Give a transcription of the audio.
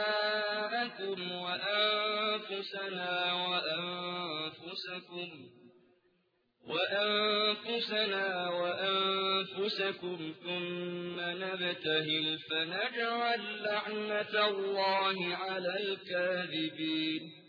ونساءكم وأنفسنا وأنفسكم وأنفسنا وأنفسكم ثم نبتهل فنجعل لعنة الله على الكاذبين